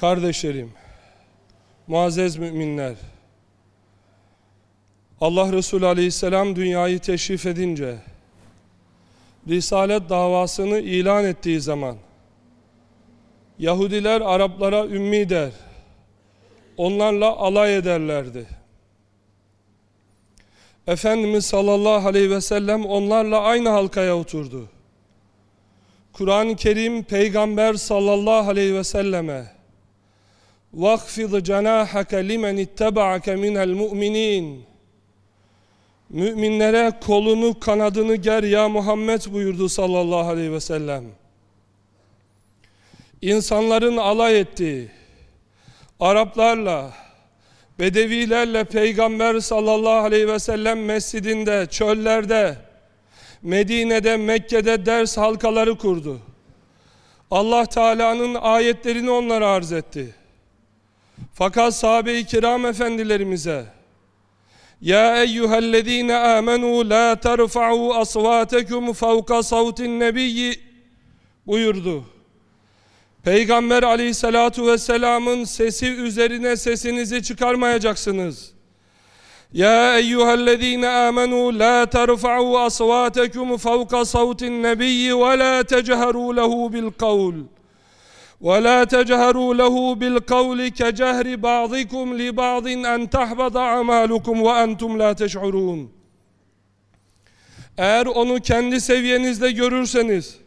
Kardeşlerim, muazzez müminler, Allah Resulü Aleyhisselam dünyayı teşrif edince, Risalet davasını ilan ettiği zaman, Yahudiler Araplara ümmi der, onlarla alay ederlerdi. Efendimiz sallallahu aleyhi ve sellem onlarla aynı halkaya oturdu. Kur'an-ı Kerim Peygamber sallallahu aleyhi ve selleme وَخْفِضْ جَنَاحَكَ لِمَنِ اتَّبَعَكَ مِنَ الْمُؤْمِنِينَ Müminlere kolunu kanadını ger ya Muhammed buyurdu sallallahu aleyhi ve sellem. İnsanların alay ettiği Araplarla, Bedevilerle Peygamber sallallahu aleyhi ve sellem mescidinde, çöllerde, Medine'de, Mekke'de ders halkaları kurdu. Allah Teala'nın ayetlerini onlara arz etti. Fakat sahabe-i kiram efendilerimize Ya eyyühellezine amenu la terfa'u asvatekum fevka savtin nebiyyi buyurdu. Peygamber aleyhissalatu vesselamın sesi üzerine sesinizi çıkarmayacaksınız. Ya eyyühellezine amenu la terfa'u asvatekum fevka savtin nebiyyi ve la teceheru lehu bil kavl. ولا تجهروا له بالقول كجهر بعضكم لبعض أن تحبط أعمالكم وأنتم لا تشعرون Eğer onu kendi seviyenizde görürseniz,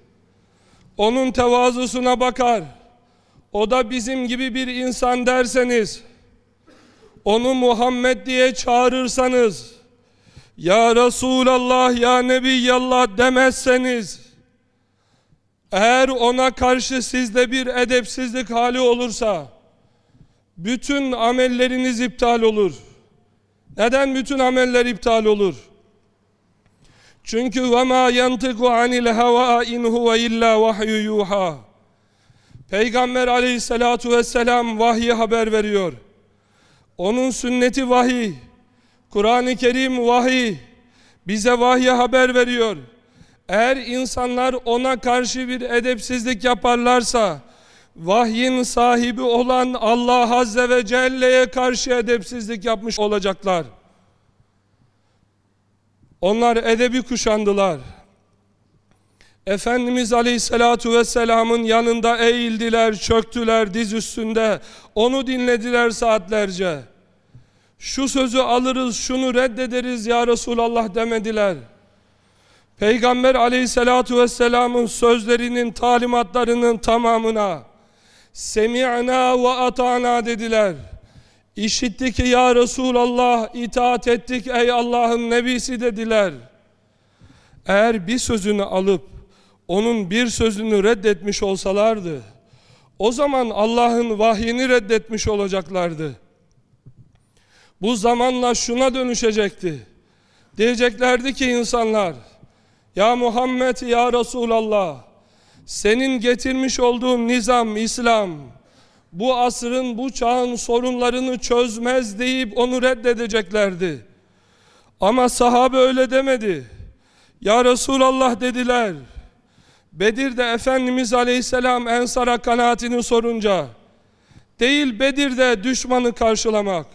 onun tevazusuna bakar, o da bizim gibi bir insan derseniz, onu Muhammed diye çağırırsanız, Ya Resulallah, Ya Nebiyallah demezseniz, eğer ona karşı sizde bir edepsizlik hali olursa bütün amelleriniz iptal olur. Neden bütün ameller iptal olur? Çünkü ve ma yantiku anil hava in huve illa vahyu yuha. Peygamber aleyhissalatu vesselam vahyi haber veriyor. Onun sünneti vahiy. Kur'an-ı Kerim vahiy. Bize vahyi haber veriyor. Eğer insanlar ona karşı bir edepsizlik yaparlarsa, vahyin sahibi olan Allah Azze ve Celle'ye karşı edepsizlik yapmış olacaklar. Onlar edebi kuşandılar. Efendimiz Aleyhisselatu Vesselam'ın yanında eğildiler, çöktüler diz üstünde. Onu dinlediler saatlerce. Şu sözü alırız, şunu reddederiz ya Resulallah demediler. Peygamber aleyhissalatu vesselamın sözlerinin talimatlarının tamamına semi'na ve ata'na dediler. İşittik ya Resulallah, itaat ettik ey Allah'ın nebisi dediler. Eğer bir sözünü alıp onun bir sözünü reddetmiş olsalardı, o zaman Allah'ın vahyini reddetmiş olacaklardı. Bu zamanla şuna dönüşecekti. Diyeceklerdi ki insanlar, ya Muhammed ya Resulallah senin getirmiş olduğun nizam İslam bu asrın bu çağın sorunlarını çözmez deyip onu reddedeceklerdi. Ama sahabe öyle demedi. Ya Resulallah dediler. Bedir'de Efendimiz Aleyhisselam Ensar'a kanaatini sorunca değil Bedir'de düşmanı karşılamak.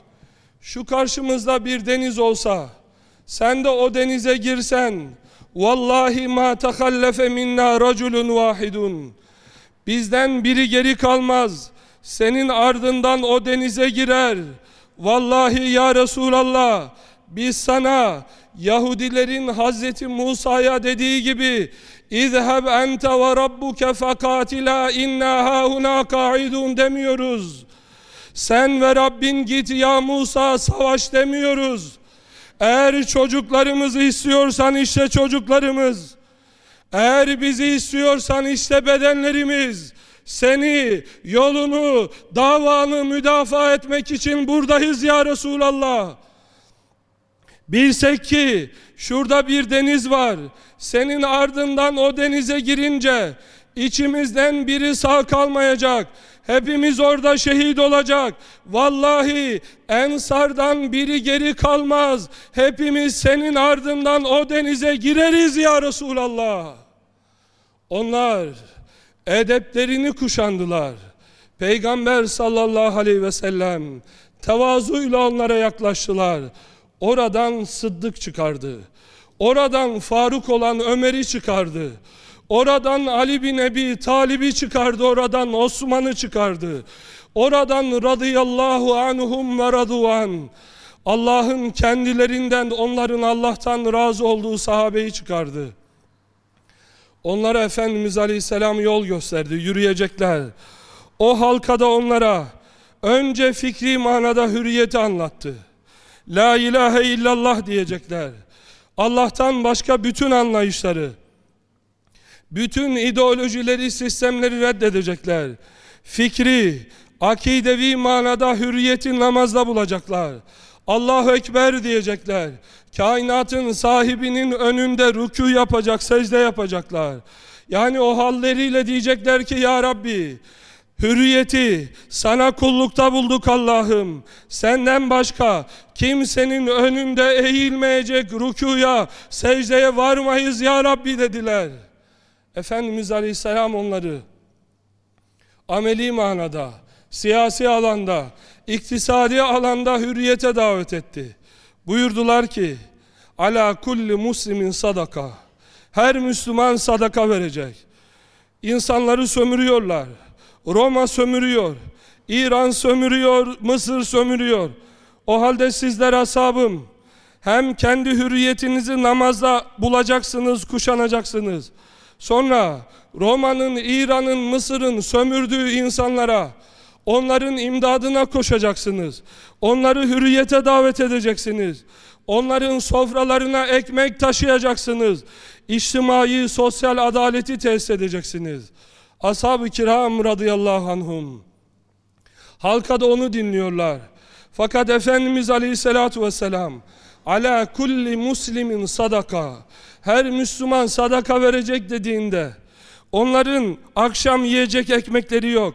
Şu karşımızda bir deniz olsa sen de o denize girsen Vallahi ma tehallefe minna raculun vahidun. Bizden biri geri kalmaz. Senin ardından o denize girer. Vallahi ya Resulallah biz sana Yahudilerin Hazreti Musa'ya dediği gibi İzheb ente ve rabbuke fekatila inna hahuna kaidun demiyoruz. Sen ve Rabbin git ya Musa savaş demiyoruz. Eğer çocuklarımızı istiyorsan işte çocuklarımız. Eğer bizi istiyorsan işte bedenlerimiz. Seni, yolunu, davanı müdafaa etmek için buradayız ya Resulallah. Bilsek ki şurada bir deniz var. Senin ardından o denize girince içimizden biri sağ kalmayacak. Hepimiz orada şehit olacak. Vallahi ensardan biri geri kalmaz. Hepimiz senin ardından o denize gireriz ya Resulallah. Onlar edeplerini kuşandılar. Peygamber sallallahu aleyhi ve sellem tevazuyla onlara yaklaştılar. Oradan Sıddık çıkardı. Oradan Faruk olan Ömer'i çıkardı. Oradan Ali bin Ebi Talib'i çıkardı. Oradan Osman'ı çıkardı. Oradan radıyallahu anhum ve raduan. Allah'ın kendilerinden onların Allah'tan razı olduğu sahabeyi çıkardı. Onlara Efendimiz Aleyhisselam yol gösterdi. Yürüyecekler. O halkada onlara önce fikri manada hürriyeti anlattı. La ilahe illallah diyecekler. Allah'tan başka bütün anlayışları, bütün ideolojileri, sistemleri reddedecekler. Fikri, akidevi manada hürriyeti namazda bulacaklar. Allahu Ekber diyecekler. Kainatın sahibinin önünde rükû yapacak, secde yapacaklar. Yani o halleriyle diyecekler ki Ya Rabbi, Hürriyeti sana kullukta bulduk Allah'ım. Senden başka kimsenin önünde eğilmeyecek rükuya, secdeye varmayız ya Rabbi dediler. Efendimiz Aleyhisselam onları ameli manada, siyasi alanda, iktisadi alanda hürriyete davet etti. Buyurdular ki, ala kulli muslimin sadaka. Her Müslüman sadaka verecek. İnsanları sömürüyorlar. Roma sömürüyor. İran sömürüyor, Mısır sömürüyor. O halde sizler asabım hem kendi hürriyetinizi namazda bulacaksınız, kuşanacaksınız. Sonra Roma'nın, İran'ın, Mısır'ın sömürdüğü insanlara onların imdadına koşacaksınız. Onları hürriyete davet edeceksiniz. Onların sofralarına ekmek taşıyacaksınız. İçtimai, sosyal adaleti tesis edeceksiniz. Ashab-ı kiram radıyallahu anhum. Halka da onu dinliyorlar. Fakat Efendimiz aleyhissalatu vesselam ala kulli muslimin sadaka her Müslüman sadaka verecek dediğinde onların akşam yiyecek ekmekleri yok.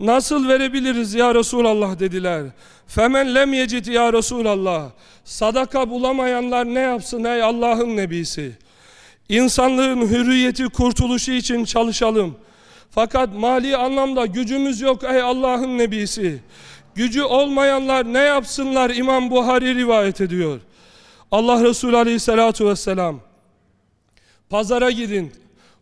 Nasıl verebiliriz ya Resulallah dediler. Femen lem yecid ya Resulallah. Sadaka bulamayanlar ne yapsın ey Allah'ın nebisi. İnsanlığın hürriyeti kurtuluşu için çalışalım. Fakat mali anlamda gücümüz yok ey Allah'ın nebisi. Gücü olmayanlar ne yapsınlar İmam Buhari rivayet ediyor. Allah Resulü aleyhissalatu vesselam pazara gidin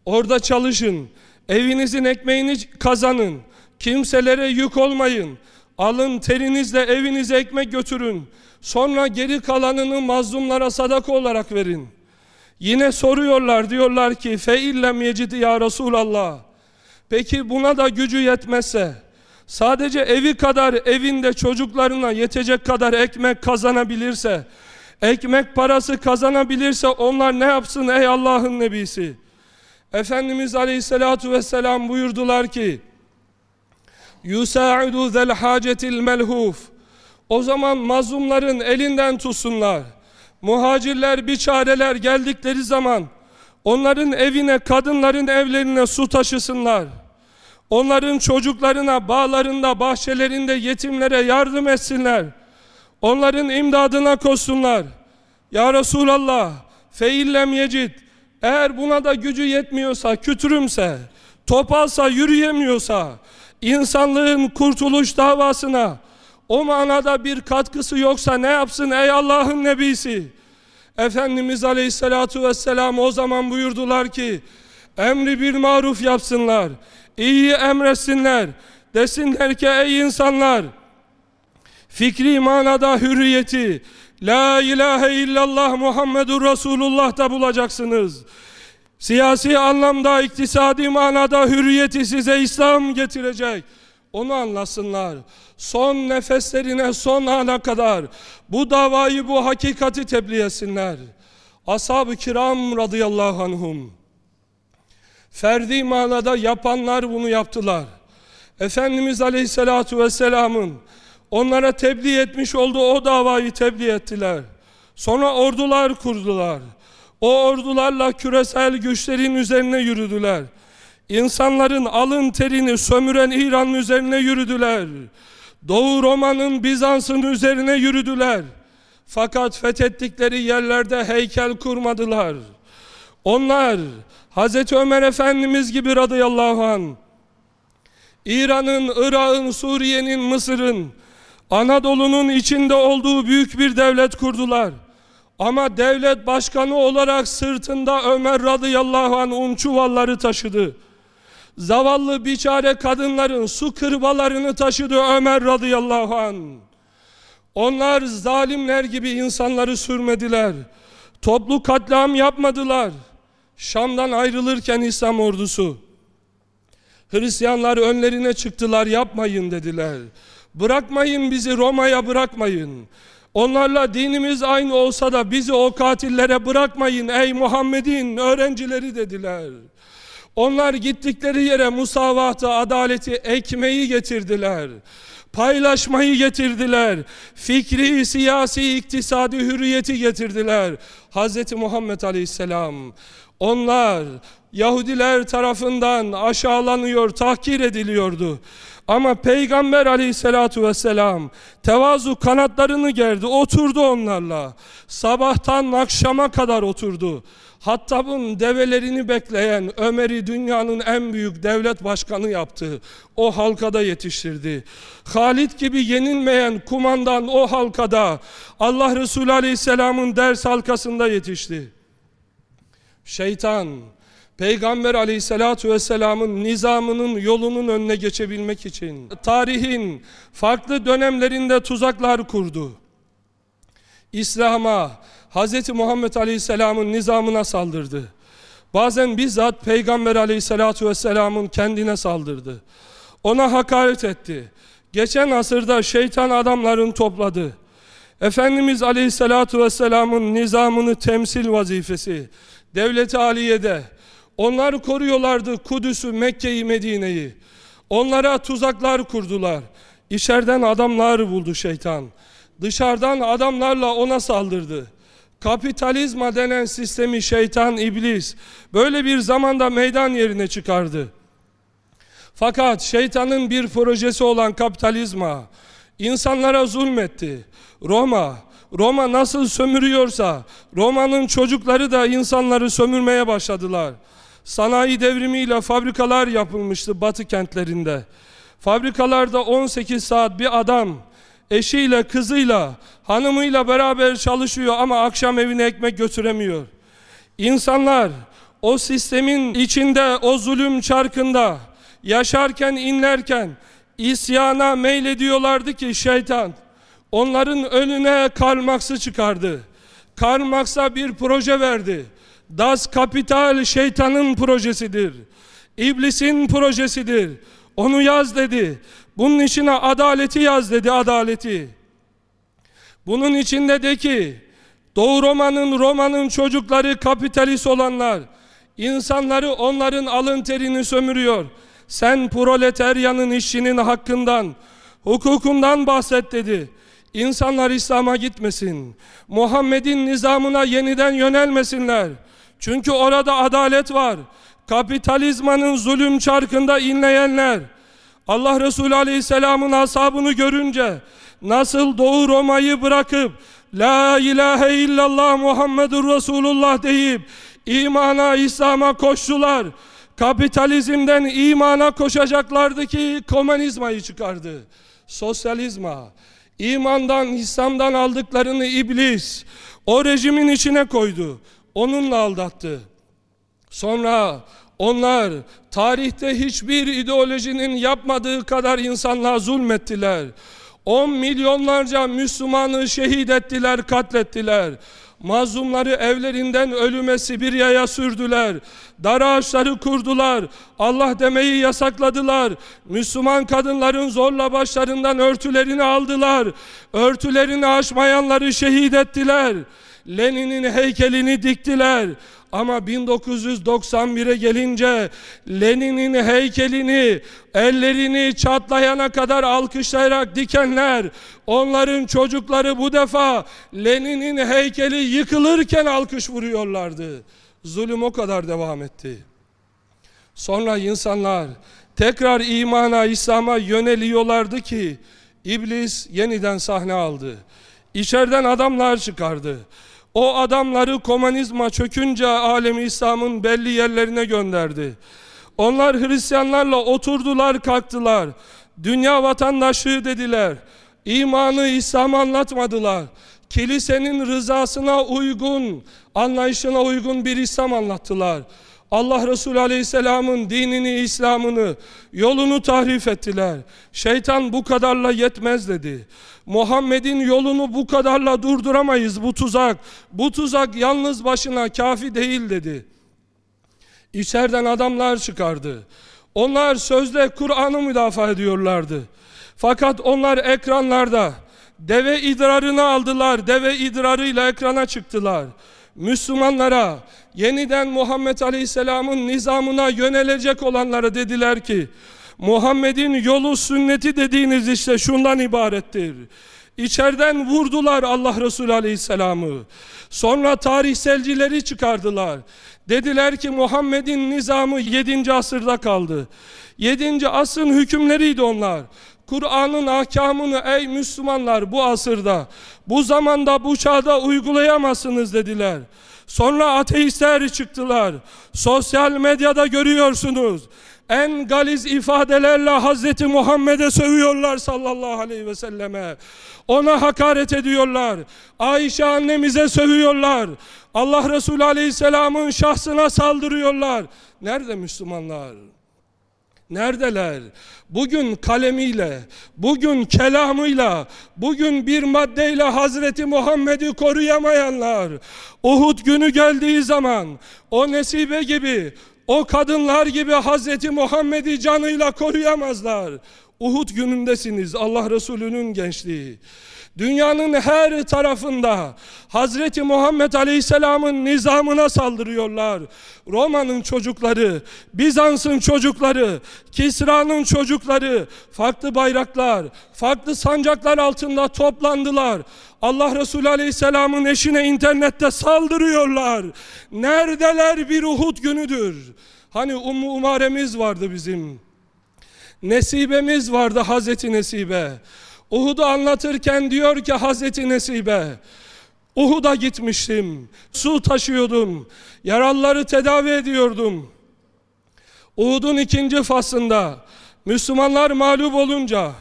orada çalışın evinizin ekmeğini kazanın kimselere yük olmayın alın terinizle evinize ekmek götürün sonra geri kalanını mazlumlara sadaka olarak verin. Yine soruyorlar diyorlar ki fe illem yecidi ya Resulallah. Peki buna da gücü yetmezse, sadece evi kadar evinde çocuklarına yetecek kadar ekmek kazanabilirse, Ekmek parası kazanabilirse onlar ne yapsın ey Allah'ın nebisi? Efendimiz Aleyhisselatu vesselam buyurdular ki Yusa'idu zel hacetil melhuf O zaman mazlumların elinden tutsunlar. Muhacirler, biçareler geldikleri zaman onların evine, kadınların evlerine su taşısınlar. Onların çocuklarına, bağlarında, bahçelerinde yetimlere yardım etsinler. Onların imdadına koşsunlar. Ya Resulallah, feillem yecid. Eğer buna da gücü yetmiyorsa, kütürümse, topalsa, yürüyemiyorsa, insanlığın kurtuluş davasına, o manada bir katkısı yoksa ne yapsın ey Allah'ın nebisi? Efendimiz Aleyhisselatu Vesselam o zaman buyurdular ki, emri bir maruf yapsınlar iyi emretsinler. Desinler ki ey insanlar fikri manada hürriyeti La ilahe illallah Muhammedur Resulullah da bulacaksınız. Siyasi anlamda, iktisadi manada hürriyeti size İslam getirecek. Onu anlasınlar. Son nefeslerine, son ana kadar bu davayı, bu hakikati tebliğ etsinler. Ashab-ı kiram radıyallahu anhum. Ferdi manada yapanlar bunu yaptılar. Efendimiz Aleyhisselatü Vesselam'ın onlara tebliğ etmiş olduğu o davayı tebliğ ettiler. Sonra ordular kurdular. O ordularla küresel güçlerin üzerine yürüdüler. İnsanların alın terini sömüren İran'ın üzerine yürüdüler. Doğu Roma'nın Bizans'ın üzerine yürüdüler. Fakat fethettikleri yerlerde heykel kurmadılar. Onlar Hazreti Ömer Efendimiz gibi radıyallahu an İran'ın, Irak'ın, Suriye'nin, Mısır'ın, Anadolu'nun içinde olduğu büyük bir devlet kurdular. Ama devlet başkanı olarak sırtında Ömer radıyallahu anh un çuvalları taşıdı. Zavallı biçare kadınların su kırbalarını taşıdı Ömer radıyallahu anh. Onlar zalimler gibi insanları sürmediler. Toplu katliam yapmadılar. Şam'dan ayrılırken İslam ordusu Hristiyanlar önlerine çıktılar yapmayın dediler. Bırakmayın bizi Roma'ya bırakmayın. Onlarla dinimiz aynı olsa da bizi o katillere bırakmayın ey Muhammed'in öğrencileri dediler. Onlar gittikleri yere musavatı, adaleti, ekmeği getirdiler. Paylaşmayı getirdiler. Fikri, siyasi, iktisadi hürriyeti getirdiler. Hz. Muhammed Aleyhisselam onlar Yahudiler tarafından aşağılanıyor, tahkir ediliyordu. Ama Peygamber aleyhissalatu vesselam tevazu kanatlarını gerdi, oturdu onlarla. Sabahtan akşama kadar oturdu. Hattab'ın develerini bekleyen Ömer'i dünyanın en büyük devlet başkanı yaptı. O halkada yetiştirdi. Halit gibi yenilmeyen kumandan o halkada Allah Resulü Aleyhisselam'ın ders halkasında yetişti. Şeytan Peygamber aleyhissalatu vesselamın nizamının yolunun önüne geçebilmek için tarihin farklı dönemlerinde tuzaklar kurdu. İslam'a, Hz. Muhammed aleyhisselamın nizamına saldırdı. Bazen bizzat Peygamber aleyhissalatu vesselamın kendine saldırdı. Ona hakaret etti. Geçen asırda şeytan adamların topladı. Efendimiz aleyhissalatu vesselamın nizamını temsil vazifesi, devleti aliyede, onlar koruyorlardı Kudüs'ü, Mekke'yi, Medine'yi. Onlara tuzaklar kurdular. İçeriden adamlar buldu şeytan. Dışarıdan adamlarla ona saldırdı. Kapitalizma denen sistemi şeytan, iblis böyle bir zamanda meydan yerine çıkardı. Fakat şeytanın bir projesi olan kapitalizma insanlara zulmetti. Roma, Roma nasıl sömürüyorsa Roma'nın çocukları da insanları sömürmeye başladılar. Sanayi devrimiyle fabrikalar yapılmıştı batı kentlerinde. Fabrikalarda 18 saat bir adam eşiyle, kızıyla, hanımıyla beraber çalışıyor ama akşam evine ekmek götüremiyor. İnsanlar o sistemin içinde, o zulüm çarkında yaşarken, inlerken isyana meylediyorlardı ki şeytan onların önüne Karl çıkardı. Karl bir proje verdi. Das Kapital şeytanın projesidir. İblisin projesidir. Onu yaz dedi. Bunun içine adaleti yaz dedi adaleti. Bunun içinde de ki Doğu Roma'nın Roma'nın çocukları kapitalist olanlar insanları onların alın terini sömürüyor. Sen proleteryanın işçinin hakkından, hukukundan bahset dedi. İnsanlar İslam'a gitmesin. Muhammed'in nizamına yeniden yönelmesinler. Çünkü orada adalet var. Kapitalizmanın zulüm çarkında inleyenler, Allah Resulü Aleyhisselam'ın ashabını görünce nasıl Doğu Roma'yı bırakıp La ilahe illallah Muhammedur Resulullah deyip imana, İslam'a koştular. Kapitalizmden imana koşacaklardı ki komünizmayı çıkardı. Sosyalizma, imandan, İslam'dan aldıklarını iblis o rejimin içine koydu. Onunla aldattı. Sonra onlar tarihte hiçbir ideolojinin yapmadığı kadar insanlığa zulmettiler. On milyonlarca Müslümanı şehit ettiler, katlettiler. Mazlumları evlerinden ölüme Sibirya'ya sürdüler. Dar ağaçları kurdular. Allah demeyi yasakladılar. Müslüman kadınların zorla başlarından örtülerini aldılar. Örtülerini aşmayanları şehit ettiler. Lenin'in heykelini diktiler. Ama 1991'e gelince Lenin'in heykelini ellerini çatlayana kadar alkışlayarak dikenler onların çocukları bu defa Lenin'in heykeli yıkılırken alkış vuruyorlardı. Zulüm o kadar devam etti. Sonra insanlar tekrar imana, İslam'a yöneliyorlardı ki iblis yeniden sahne aldı. İçeriden adamlar çıkardı. O adamları komünizma çökünce alemi İslam'ın belli yerlerine gönderdi. Onlar Hristiyanlarla oturdular kalktılar. Dünya vatandaşlığı dediler. İmanı İslam anlatmadılar. Kilisenin rızasına uygun, anlayışına uygun bir İslam anlattılar. Allah Resulü Aleyhisselam'ın dinini, İslam'ını, yolunu tahrif ettiler. Şeytan bu kadarla yetmez dedi. Muhammed'in yolunu bu kadarla durduramayız bu tuzak. Bu tuzak yalnız başına kafi değil dedi. İçeriden adamlar çıkardı. Onlar sözde Kur'an'ı müdafaa ediyorlardı. Fakat onlar ekranlarda deve idrarını aldılar. Deve idrarıyla ekrana çıktılar. Müslümanlara yeniden Muhammed Aleyhisselam'ın nizamına yönelecek olanlara dediler ki Muhammed'in yolu sünneti dediğiniz işte şundan ibarettir. İçeriden vurdular Allah Resulü Aleyhisselam'ı. Sonra tarihselcileri çıkardılar. Dediler ki Muhammed'in nizamı 7. asırda kaldı. 7. asrın hükümleriydi onlar. Kur'an'ın ahkamını ey Müslümanlar bu asırda, bu zamanda, bu çağda uygulayamazsınız dediler. Sonra ateistler çıktılar. Sosyal medyada görüyorsunuz. En galiz ifadelerle Hazreti Muhammed'e sövüyorlar sallallahu aleyhi ve selleme. Ona hakaret ediyorlar. Ayşe annemize sövüyorlar. Allah Resulü aleyhisselamın şahsına saldırıyorlar. Nerede Müslümanlar? Neredeler? Bugün kalemiyle, bugün kelamıyla, bugün bir maddeyle Hazreti Muhammed'i koruyamayanlar, Uhud günü geldiği zaman o nesibe gibi, o kadınlar gibi Hazreti Muhammed'i canıyla koruyamazlar. Uhud günündesiniz Allah Resulü'nün gençliği. Dünyanın her tarafında Hazreti Muhammed Aleyhisselam'ın nizamına saldırıyorlar. Roma'nın çocukları, Bizans'ın çocukları, Kisra'nın çocukları farklı bayraklar, farklı sancaklar altında toplandılar. Allah Resulü Aleyhisselam'ın eşine internette saldırıyorlar. Neredeler bir Uhud günüdür. Hani Ummu Umaremiz vardı bizim. Nesibemiz vardı Hazreti Nesibe. Uhud'u anlatırken diyor ki Hazreti Nesibe Uhud'a gitmiştim. Su taşıyordum. Yaralıları tedavi ediyordum. Uhud'un ikinci faslında Müslümanlar mağlup olunca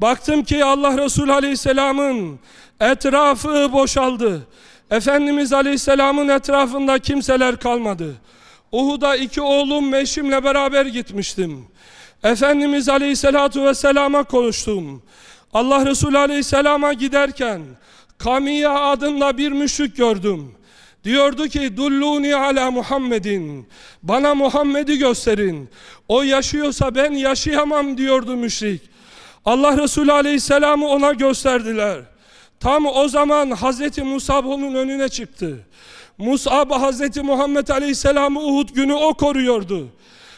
baktım ki Allah Resulü Aleyhisselam'ın etrafı boşaldı. Efendimiz Aleyhisselam'ın etrafında kimseler kalmadı. Uhud'a iki oğlum ve eşimle beraber gitmiştim. Efendimiz Aleyhisselatu Vesselam'a konuştum. Allah Resulü Aleyhisselam'a giderken Kamiye adında bir müşrik gördüm. Diyordu ki dulluni ala Muhammedin. Bana Muhammed'i gösterin. O yaşıyorsa ben yaşayamam diyordu müşrik. Allah Resulü Aleyhisselam'ı ona gösterdiler. Tam o zaman Hazreti Musab onun önüne çıktı. Musab Hazreti Muhammed Aleyhisselam'ı Uhud günü o koruyordu.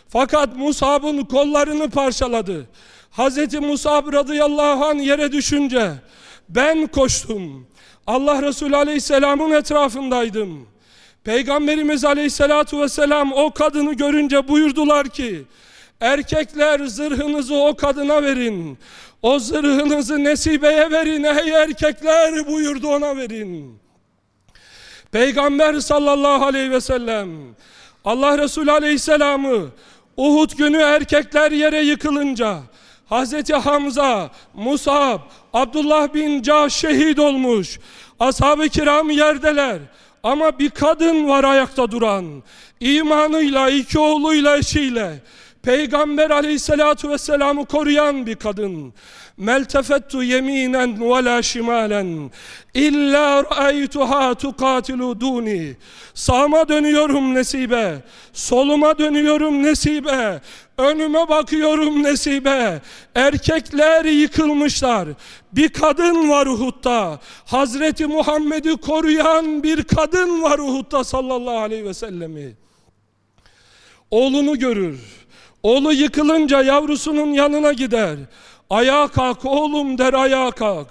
Fakat Musab'ın kollarını parçaladı. Hazreti Musab radıyallahu anh yere düşünce ben koştum. Allah Resulü aleyhisselamın etrafındaydım. Peygamberimiz aleyhissalatu vesselam o kadını görünce buyurdular ki erkekler zırhınızı o kadına verin. O zırhınızı nesibeye verin ey erkekler buyurdu ona verin. Peygamber sallallahu aleyhi ve sellem Allah Resulü aleyhisselamı Uhud günü erkekler yere yıkılınca Hazreti Hamza, Musab, Abdullah bin Cah şehit olmuş. Ashab-ı kiram yerdeler. Ama bir kadın var ayakta duran. İmanıyla, iki oğluyla, eşiyle. Peygamber aleyhissalatu vesselam'ı koruyan bir kadın. Meltefettu yeminen ve la şimalen illa ra'aytuha tuqatilu duni. Sağıma dönüyorum nesibe, soluma dönüyorum nesibe, önüme bakıyorum nesibe. Erkekler yıkılmışlar. Bir kadın var Uhud'da. Hazreti Muhammed'i koruyan bir kadın var Uhud'da sallallahu aleyhi ve sellemi. Oğlunu görür. Oğlu yıkılınca yavrusunun yanına gider. Ayağa kalk oğlum der ayağa kalk.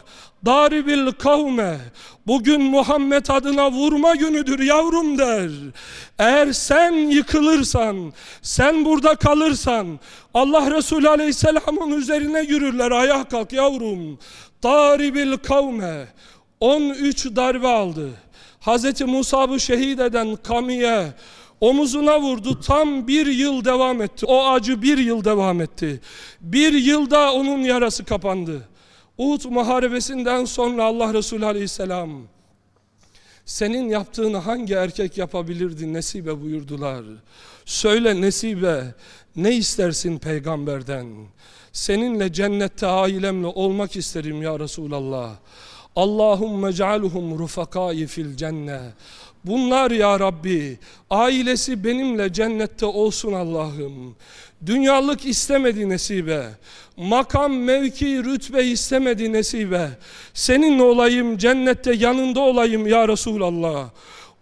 Daribil kavme. Bugün Muhammed adına vurma günüdür yavrum der. Eğer sen yıkılırsan, sen burada kalırsan Allah Resulü Aleyhisselam'ın üzerine yürürler. Ayağa kalk yavrum. Daribil kavme. 13 darbe aldı. Hazreti Musab'ı şehit eden Kamiye Omuzuna vurdu. Tam bir yıl devam etti. O acı bir yıl devam etti. Bir yılda onun yarası kapandı. Uhud muharebesinden sonra Allah Resulü Aleyhisselam senin yaptığını hangi erkek yapabilirdi Nesibe buyurdular. Söyle Nesibe ne istersin peygamberden? Seninle cennette ailemle olmak isterim ya Resulallah. Allahümme cealhum rufakai fil cenne. Bunlar ya Rabbi ailesi benimle cennette olsun Allah'ım. Dünyalık istemedi nesibe. Makam, mevki, rütbe istemedi nesibe. Seninle olayım, cennette yanında olayım ya Resulallah.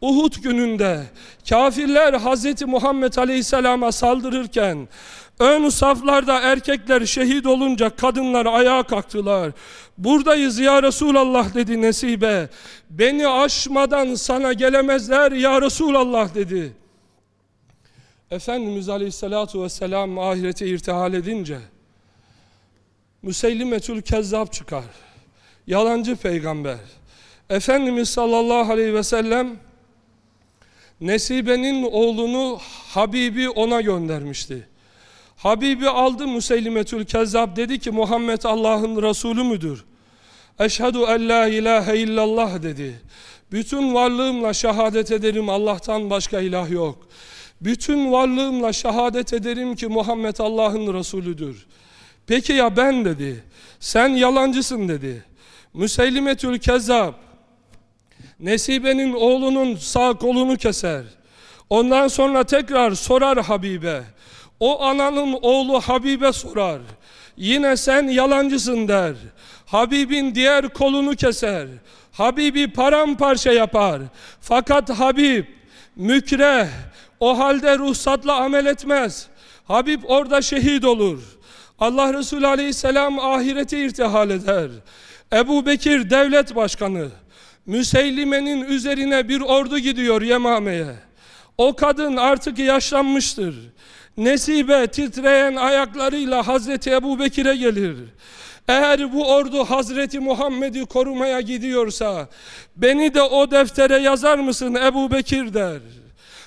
Uhud gününde kafirler Hz. Muhammed Aleyhisselam'a saldırırken ön saflarda erkekler şehit olunca kadınlar ayağa kalktılar. Buradayız ya Resulallah dedi Nesibe. Beni aşmadan sana gelemezler ya Resulallah dedi. Efendimiz Aleyhisselatu Vesselam ahirete irtihal edince Müsellimetül Kezzab çıkar. Yalancı peygamber. Efendimiz sallallahu aleyhi ve Nesibe'nin oğlunu Habibi ona göndermişti. Habibi aldı Müseylimetül Kezzab dedi ki Muhammed Allah'ın Resulü müdür? Eşhedü en la ilahe illallah dedi. Bütün varlığımla şehadet ederim Allah'tan başka ilah yok. Bütün varlığımla şehadet ederim ki Muhammed Allah'ın Resulüdür. Peki ya ben dedi. Sen yalancısın dedi. Müseylimetül Kezzab Nesibe'nin oğlunun sağ kolunu keser. Ondan sonra tekrar sorar Habibe. O ananın oğlu Habibe sorar. Yine sen yalancısın der. Habibin diğer kolunu keser. Habibi paramparça yapar. Fakat Habib mükreh o halde ruhsatla amel etmez. Habib orada şehit olur. Allah Resulü Aleyhisselam ahirete irtihal eder. Ebu Bekir devlet başkanı. Müseylime'nin üzerine bir ordu gidiyor Yemame'ye. O kadın artık yaşlanmıştır. Nesibe titreyen ayaklarıyla Hazreti Ebu Bekir'e gelir. Eğer bu ordu Hazreti Muhammed'i korumaya gidiyorsa beni de o deftere yazar mısın Ebu Bekir der.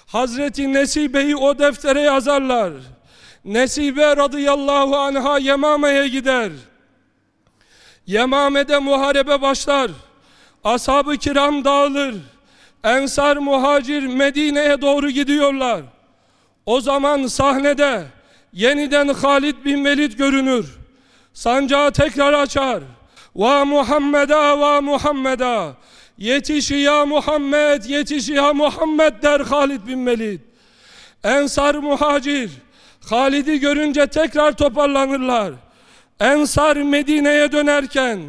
Hazreti Nesibe'yi o deftere yazarlar. Nesibe radıyallahu anha Yemame'ye gider. Yemame'de muharebe başlar. Ashab-ı kiram dağılır. Ensar muhacir Medine'ye doğru gidiyorlar. O zaman sahnede yeniden Halid bin Velid görünür. Sancağı tekrar açar. Va Muhammed'a va Muhammed'a. Yetiş ya Muhammed, yetiş ya Muhammed der Halid bin Velid. Ensar muhacir Halid'i görünce tekrar toparlanırlar. Ensar Medine'ye dönerken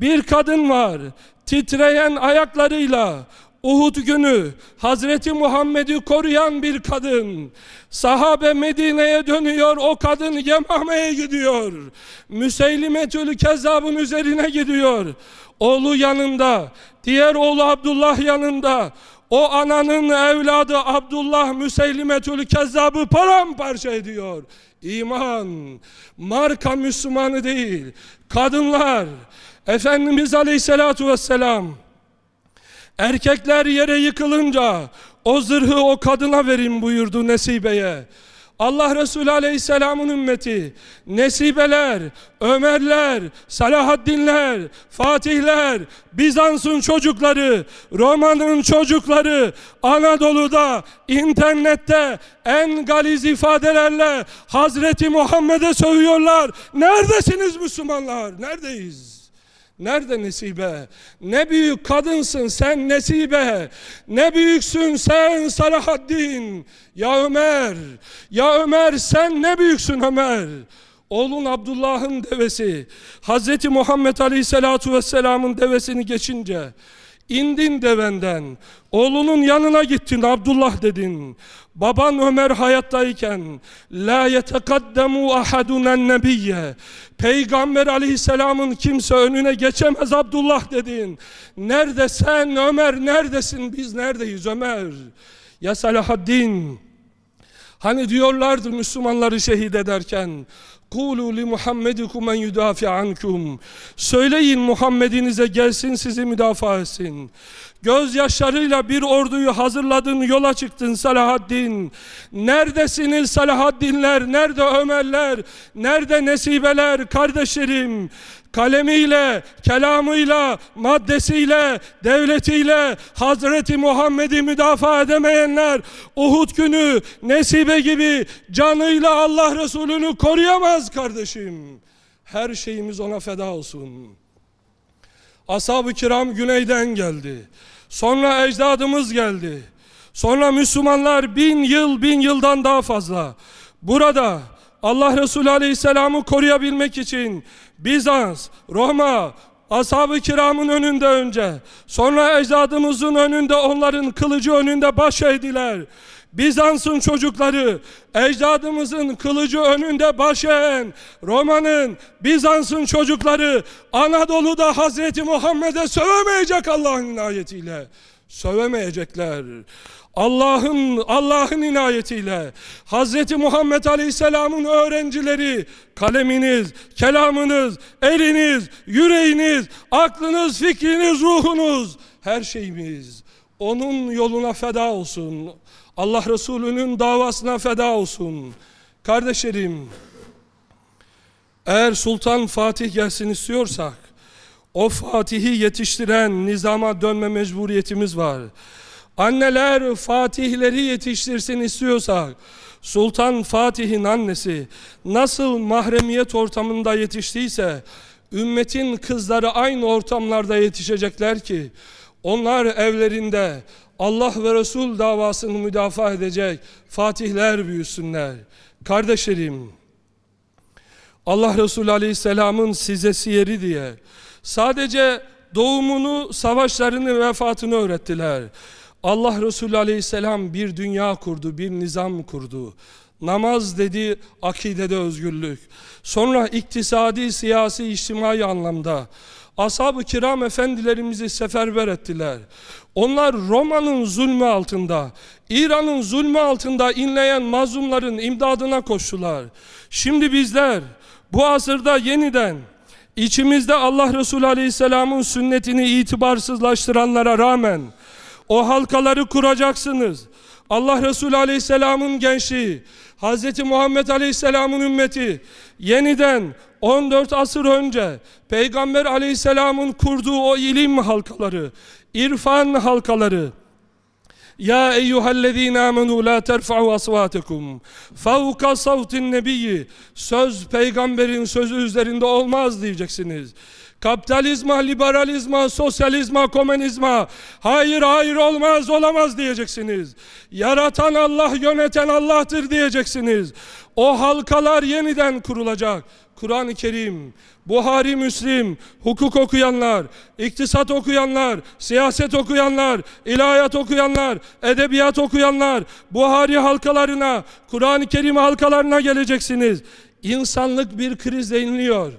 bir kadın var titreyen ayaklarıyla Uhud günü Hazreti Muhammed'i koruyan bir kadın. Sahabe Medine'ye dönüyor, o kadın Yemame'ye gidiyor. Müseylimetül Kezzab'ın üzerine gidiyor. Oğlu yanında, diğer oğlu Abdullah yanında. O ananın evladı Abdullah Müseylimetül Kezzab'ı paramparça ediyor. İman, marka Müslümanı değil. Kadınlar, Efendimiz Aleyhisselatu Vesselam, erkekler yere yıkılınca o zırhı o kadına verin buyurdu Nesibe'ye. Allah Resulü Aleyhisselam'ın ümmeti, Nesibeler, Ömerler, Salahaddinler, Fatihler, Bizans'ın çocukları, Roma'nın çocukları, Anadolu'da, internette en galiz ifadelerle Hazreti Muhammed'e sövüyorlar. Neredesiniz Müslümanlar? Neredeyiz? Nerede Nesibe? Ne büyük kadınsın sen Nesibe. Ne büyüksün sen Salahaddin. Ya Ömer. Ya Ömer sen ne büyüksün Ömer. Oğlun Abdullah'ın devesi. Hazreti Muhammed Aleyhisselatu Vesselam'ın devesini geçince indin devenden. Oğlunun yanına gittin Abdullah dedin. Baban Ömer hayattayken la yetekaddemu ahadunen nebiyye Peygamber aleyhisselamın kimse önüne geçemez Abdullah dedin. Nerede sen Ömer neredesin biz neredeyiz Ömer? Ya Salahaddin Hani diyorlardı Müslümanları şehit ederken Kulu li Muhammedikum en yudafi ankum. Söyleyin Muhammedinize gelsin sizi müdafaa etsin. Gözyaşlarıyla bir orduyu hazırladın, yola çıktın Salahaddin. Neredesiniz Salahaddinler, nerede Ömerler, nerede Nesibeler kardeşlerim? Kalemiyle, kelamıyla, maddesiyle, devletiyle Hazreti Muhammed'i müdafaa edemeyenler Uhud günü Nesibe gibi canıyla Allah Resulü'nü koruyamaz kardeşim. Her şeyimiz ona feda olsun. Ashab-ı kiram güneyden geldi. Sonra ecdadımız geldi. Sonra Müslümanlar bin yıl, bin yıldan daha fazla. Burada Allah Resulü Aleyhisselam'ı koruyabilmek için Bizans, Roma, ashab-ı kiramın önünde önce, sonra ecdadımızın önünde onların kılıcı önünde baş eğdiler. Bizans'ın çocukları, ecdadımızın kılıcı önünde baş eğen, Roma'nın, Bizans'ın çocukları Anadolu'da Hazreti Muhammed'e sövemeyecek Allah'ın inayetiyle. Sövemeyecekler. Allah'ın Allah'ın inayetiyle Hazreti Muhammed Aleyhisselam'ın öğrencileri kaleminiz, kelamınız, eliniz, yüreğiniz, aklınız, fikriniz, ruhunuz her şeyimiz onun yoluna feda olsun. Allah Resulü'nün davasına feda olsun. Kardeşlerim eğer Sultan Fatih gelsin istiyorsak o Fatih'i yetiştiren nizama dönme mecburiyetimiz var. Anneler Fatihleri yetiştirsin istiyorsak Sultan Fatih'in annesi nasıl mahremiyet ortamında yetiştiyse ümmetin kızları aynı ortamlarda yetişecekler ki onlar evlerinde Allah ve Resul davasını müdafaa edecek fatihler büyüsünler. Kardeşlerim Allah Resulü Aleyhisselam'ın size siyeri diye sadece doğumunu, savaşlarını, vefatını öğrettiler. Allah Resulü Aleyhisselam bir dünya kurdu, bir nizam kurdu. Namaz dedi akidede özgürlük. Sonra iktisadi, siyasi, içtimai anlamda ashab-ı kiram efendilerimizi seferber ettiler. Onlar Roma'nın zulmü altında, İran'ın zulmü altında inleyen mazlumların imdadına koştular. Şimdi bizler bu asırda yeniden içimizde Allah Resulü Aleyhisselam'ın sünnetini itibarsızlaştıranlara rağmen o halkaları kuracaksınız. Allah Resulü Aleyhisselam'ın gençliği, Hz. Muhammed Aleyhisselam'ın ümmeti yeniden 14 asır önce Peygamber Aleyhisselam'ın kurduğu o ilim halkaları, irfan halkaları, ya eyyühellezine amenu la terfa'u asvatikum fevka savtin nebiyyi söz peygamberin sözü üzerinde olmaz diyeceksiniz. Kapitalizma, liberalizma, sosyalizma, komünizma hayır hayır olmaz olamaz diyeceksiniz. Yaratan Allah, yöneten Allah'tır diyeceksiniz. O halkalar yeniden kurulacak. Kur'an-ı Kerim, Buhari Müslim, hukuk okuyanlar, iktisat okuyanlar, siyaset okuyanlar, ilahiyat okuyanlar, edebiyat okuyanlar, Buhari halkalarına, Kur'an-ı Kerim halkalarına geleceksiniz. İnsanlık bir krizle inliyor.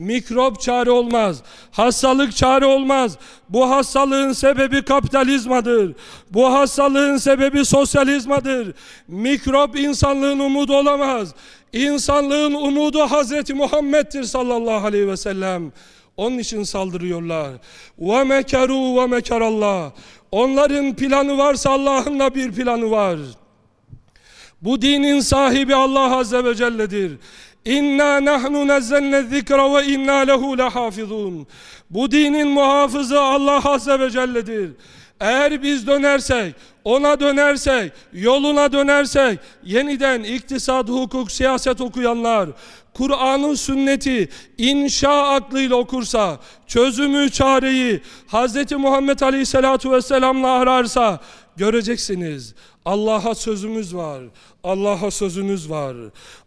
Mikrop çare olmaz. Hastalık çare olmaz. Bu hastalığın sebebi kapitalizmadır. Bu hastalığın sebebi sosyalizmadır. Mikrop insanlığın umudu olamaz. İnsanlığın umudu Hazreti Muhammed'dir sallallahu aleyhi ve sellem. Onun için saldırıyorlar. Ve mekeru ve mekerallah. Onların planı varsa Allah'ın da bir planı var. Bu dinin sahibi Allah Azze ve Celle'dir. İnna nahnu nazzalna zikra ve inna lehu lahafizun. Bu dinin muhafızı Allah Azze ve Celle'dir. Eğer biz dönersek, ona dönersek, yoluna dönersek, yeniden iktisat, hukuk, siyaset okuyanlar, Kur'an'ın sünneti inşa aklıyla okursa, çözümü, çareyi Hz. Muhammed Aleyhisselatü Vesselam'la ararsa göreceksiniz. Allah'a sözümüz var. Allah'a sözünüz var.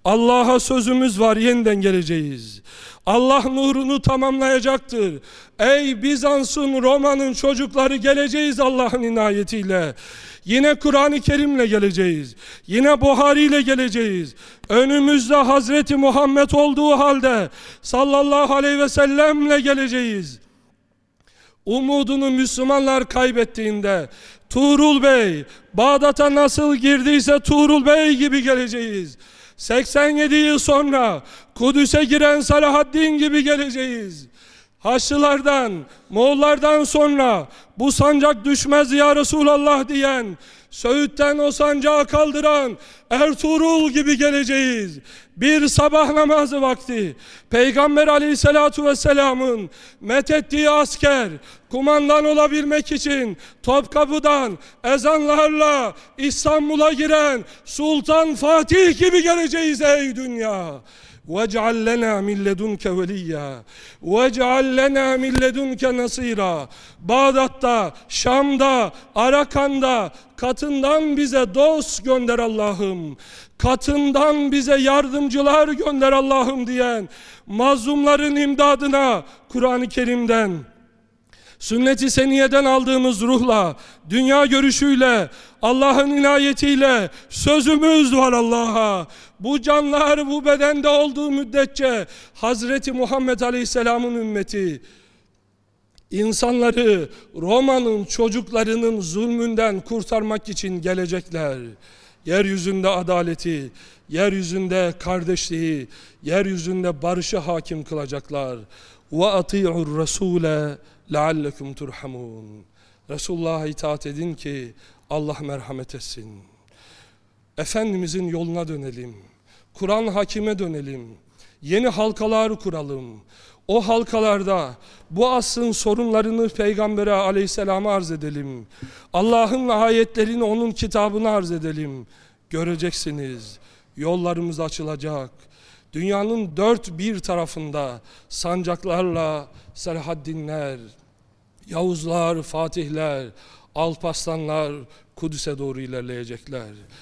Allah'a sözümüz var. Yeniden geleceğiz. Allah nurunu tamamlayacaktır. Ey Bizans'ın, Roma'nın çocukları geleceğiz Allah'ın inayetiyle. Yine Kur'an-ı Kerim'le geleceğiz. Yine Buhari ile geleceğiz. Önümüzde Hazreti Muhammed olduğu halde sallallahu aleyhi ve sellemle geleceğiz. Umudunu Müslümanlar kaybettiğinde Tuğrul Bey Bağdat'a nasıl girdiyse Tuğrul Bey gibi geleceğiz. 87 yıl sonra Kudüs'e giren Salahaddin gibi geleceğiz. Haçlılardan, Moğollardan sonra bu sancak düşmez ya Resulallah diyen, Söğüt'ten o sancağı kaldıran Ertuğrul gibi geleceğiz. Bir sabah namazı vakti Peygamber aleyhissalatu vesselamın methettiği asker kumandan olabilmek için Topkapı'dan ezanlarla İstanbul'a giren Sultan Fatih gibi geleceğiz ey dünya. وَاجْعَلْ لَنَا مِنْ لَدُنْكَ وَلِيًّا وَاجْعَلْ لَنَا مِنْ لَدُنْكَ نَصِيرًا Bağdat'ta, Şam'da, Arakan'da katından bize dost gönder Allah'ım. Katından bize yardımcılar gönder Allah'ım diyen mazlumların imdadına Kur'an-ı Kerim'den sünnet-i seniyeden aldığımız ruhla, dünya görüşüyle, Allah'ın inayetiyle sözümüz var Allah'a. Bu canlar bu bedende olduğu müddetçe Hazreti Muhammed Aleyhisselam'ın ümmeti insanları Roma'nın çocuklarının zulmünden kurtarmak için gelecekler. Yeryüzünde adaleti, yeryüzünde kardeşliği, yeryüzünde barışı hakim kılacaklar. Ve ati'ur rasule leallekum turhamun. Resulullah'a itaat edin ki Allah merhamet etsin. Efendimizin yoluna dönelim. Kur'an hakime dönelim. Yeni halkalar kuralım. O halkalarda bu asrın sorunlarını Peygamber'e aleyhisselama arz edelim. Allah'ın ayetlerini onun kitabına arz edelim. Göreceksiniz. Yollarımız açılacak. Dünyanın dört bir tarafında sancaklarla Selahaddinler, Yavuzlar, Fatihler, Alparslanlar Kudüs'e doğru ilerleyecekler.